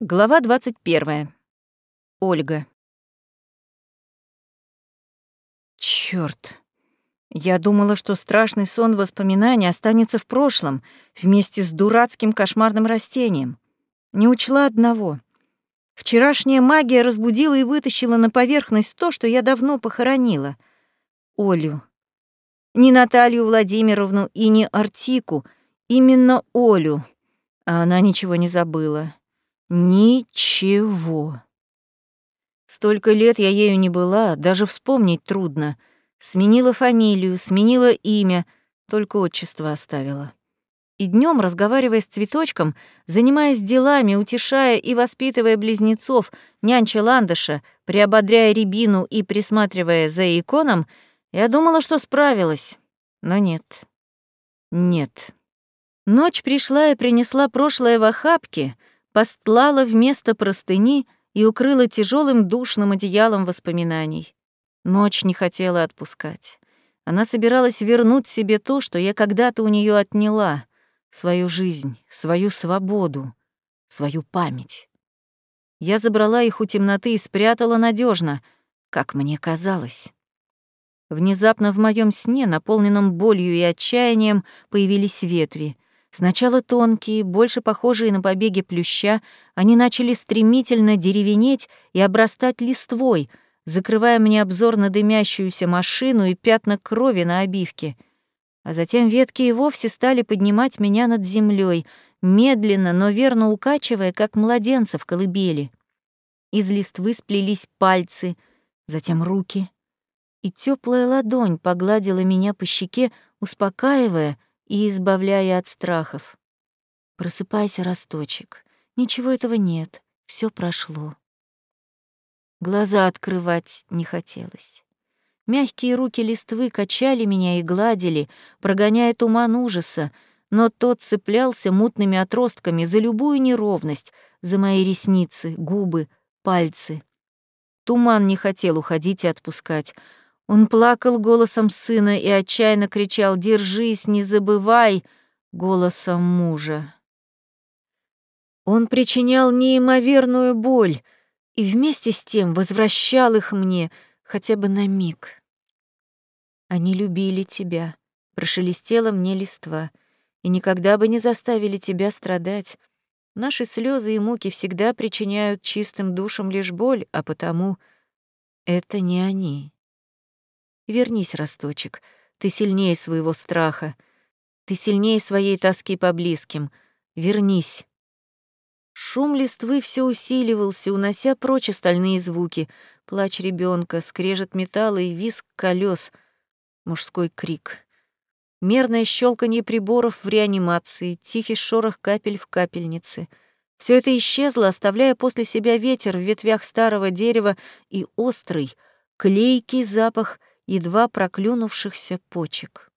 Глава 21. Ольга. Чёрт. Я думала, что страшный сон воспоминаний останется в прошлом, вместе с дурацким кошмарным растением. Не учла одного. Вчерашняя магия разбудила и вытащила на поверхность то, что я давно похоронила. Олю. Не Наталью Владимировну и не Артику, именно Олю. А она ничего не забыла. Ничего. Столько лет я ею не была, даже вспомнить трудно. Сменила фамилию, сменила имя, только отчество оставила. И днем, разговаривая с цветочком, занимаясь делами, утешая и воспитывая близнецов, нянча ландыша, приободряя рябину и присматривая за иконом, я думала, что справилась. Но нет. Нет. Ночь пришла и принесла прошлое в охапке, постлала вместо простыни и укрыла тяжелым душным одеялом воспоминаний. Ночь не хотела отпускать. Она собиралась вернуть себе то, что я когда-то у нее отняла — свою жизнь, свою свободу, свою память. Я забрала их у темноты и спрятала надежно, как мне казалось. Внезапно в моем сне, наполненном болью и отчаянием, появились ветви. Сначала тонкие, больше похожие на побеги плюща, они начали стремительно деревенеть и обрастать листвой, закрывая мне обзор на дымящуюся машину и пятна крови на обивке. А затем ветки и вовсе стали поднимать меня над землей, медленно, но верно укачивая, как младенца в колыбели. Из листвы сплелись пальцы, затем руки — и теплая ладонь погладила меня по щеке, успокаивая и избавляя от страхов. «Просыпайся, росточек. Ничего этого нет. все прошло». Глаза открывать не хотелось. Мягкие руки листвы качали меня и гладили, прогоняя туман ужаса, но тот цеплялся мутными отростками за любую неровность, за мои ресницы, губы, пальцы. Туман не хотел уходить и отпускать, он плакал голосом сына и отчаянно кричал «Держись, не забывай!» голосом мужа. Он причинял неимоверную боль и вместе с тем возвращал их мне хотя бы на миг. «Они любили тебя», — прошелестела мне листва, «и никогда бы не заставили тебя страдать. Наши слезы и муки всегда причиняют чистым душам лишь боль, а потому это не они». Вернись, росточек, ты сильнее своего страха, ты сильнее своей тоски по близким. Вернись. Шум листвы все усиливался, унося прочь остальные звуки. Плач ребенка, скрежет металла и визг колес, мужской крик. Мерное щелканье приборов в реанимации, тихий шорох капель в капельнице. Все это исчезло, оставляя после себя ветер в ветвях старого дерева и острый, клейкий запах — едва проклюнувшихся почек.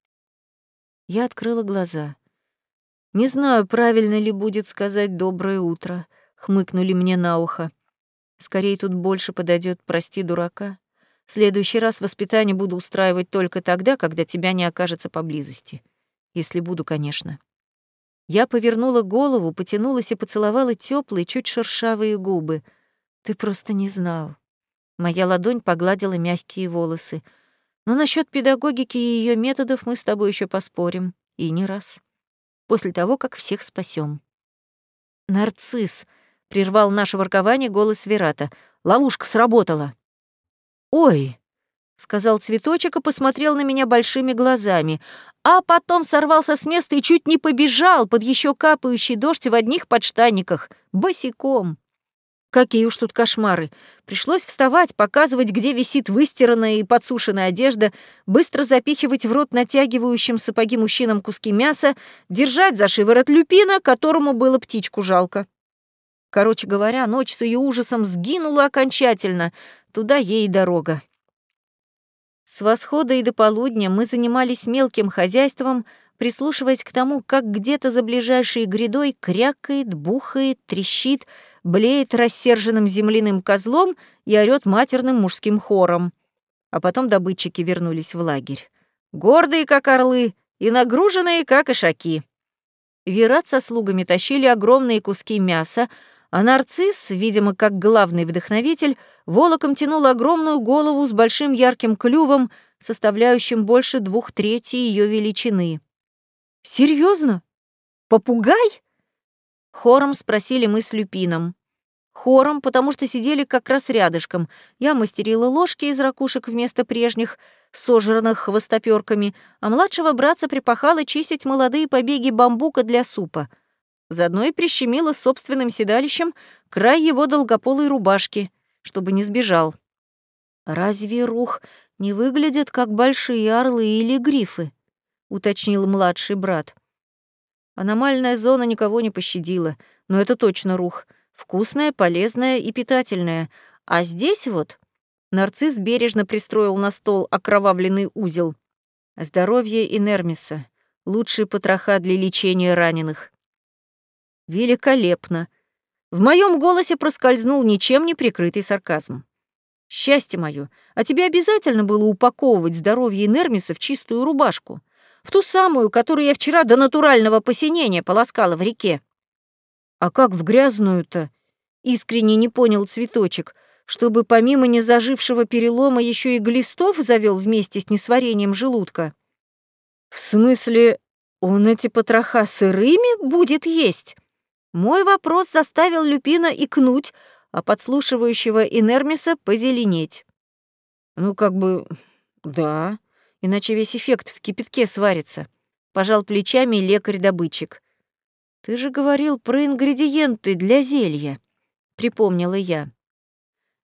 Я открыла глаза. «Не знаю, правильно ли будет сказать «доброе утро», — хмыкнули мне на ухо. Скорее тут больше подойдет «прости, дурака». В следующий раз воспитание буду устраивать только тогда, когда тебя не окажется поблизости. Если буду, конечно. Я повернула голову, потянулась и поцеловала теплые, чуть шершавые губы. Ты просто не знал. Моя ладонь погладила мягкие волосы. Но насчет педагогики и ее методов мы с тобой еще поспорим, и не раз. После того, как всех спасем. Нарцисс прервал наше воркование голос Верата. Ловушка сработала. Ой, сказал цветочек и посмотрел на меня большими глазами, а потом сорвался с места и чуть не побежал под еще капающий дождь в одних подштанниках, босиком. Какие уж тут кошмары. Пришлось вставать, показывать, где висит выстиранная и подсушенная одежда, быстро запихивать в рот натягивающим сапоги мужчинам куски мяса, держать за шиворот люпина, которому было птичку жалко. Короче говоря, ночь с ее ужасом сгинула окончательно. Туда ей дорога. С восхода и до полудня мы занимались мелким хозяйством, прислушиваясь к тому, как где-то за ближайшей грядой крякает, бухает, трещит, блеет рассерженным земляным козлом и орёт матерным мужским хором. А потом добытчики вернулись в лагерь. Гордые, как орлы, и нагруженные, как ишаки. Вират со слугами тащили огромные куски мяса, а нарцисс, видимо, как главный вдохновитель, волоком тянул огромную голову с большим ярким клювом, составляющим больше двух третей ее величины. Серьезно? Попугай? Хором спросили мы с Люпином. Хором, потому что сидели как раз рядышком. Я мастерила ложки из ракушек вместо прежних, сожранных хвостоперками, а младшего братца припахала чистить молодые побеги бамбука для супа. Заодно и прищемила собственным седалищем край его долгополой рубашки, чтобы не сбежал. «Разве рух не выглядят как большие орлы или грифы?» — уточнил младший брат. Аномальная зона никого не пощадила, но это точно рух. Вкусная, полезная и питательная. А здесь вот... Нарцисс бережно пристроил на стол окровавленный узел. Здоровье Инермиса. Лучшие потроха для лечения раненых. Великолепно. В моем голосе проскользнул ничем не прикрытый сарказм. Счастье мое, а тебе обязательно было упаковывать здоровье Инермиса в чистую рубашку в ту самую, которую я вчера до натурального посинения полоскала в реке. А как в грязную-то? Искренне не понял цветочек, чтобы помимо незажившего перелома еще и глистов завел вместе с несварением желудка. В смысле, он эти потроха сырыми будет есть? Мой вопрос заставил Люпина икнуть, а подслушивающего Инермиса позеленеть. Ну, как бы, да, иначе весь эффект в кипятке сварится. Пожал плечами лекарь-добытчик. Ты же говорил про ингредиенты для зелья, припомнила я.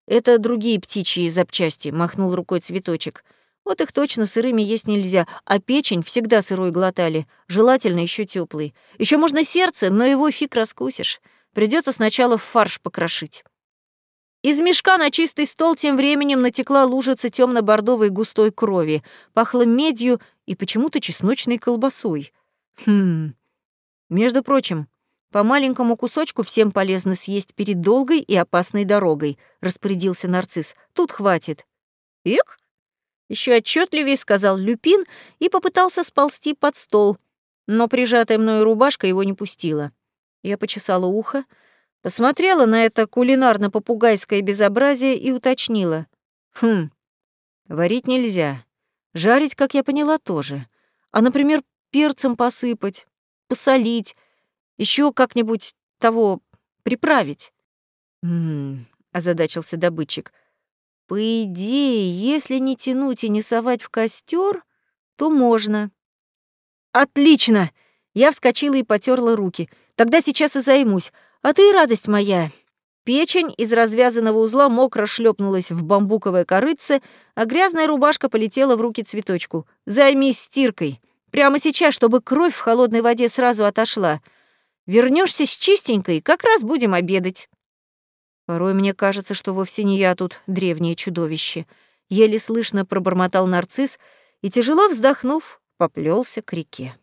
Это другие птичьи запчасти, махнул рукой цветочек. Вот их точно сырыми есть нельзя, а печень всегда сырой глотали, желательно еще теплый. Еще можно сердце, но его фиг раскусишь. Придется сначала в фарш покрошить. Из мешка на чистый стол тем временем натекла лужица темно бордовой густой крови, пахло медью и почему-то чесночной колбасой. Хм. Между прочим, по маленькому кусочку всем полезно съесть перед долгой и опасной дорогой, распорядился нарцисс. Тут хватит. Ик? Еще отчетливее сказал Люпин и попытался сползти под стол, но прижатая мною рубашка его не пустила. Я почесала ухо, Посмотрела на это кулинарно-попугайское безобразие и уточнила. Хм, варить нельзя. Жарить, как я поняла, тоже. А, например, перцем посыпать, посолить, еще как-нибудь того приправить. Хм, озадачился добытчик. По идее, если не тянуть и не совать в костер, то можно. Отлично! Я вскочила и потерла руки. Тогда сейчас и займусь. А ты, радость моя!» Печень из развязанного узла мокро шлепнулась в бамбуковое корыце, а грязная рубашка полетела в руки цветочку. «Займись стиркой! Прямо сейчас, чтобы кровь в холодной воде сразу отошла. Вернешься с чистенькой, как раз будем обедать». Порой мне кажется, что вовсе не я тут древнее чудовище. Еле слышно пробормотал нарцисс и, тяжело вздохнув, поплелся к реке.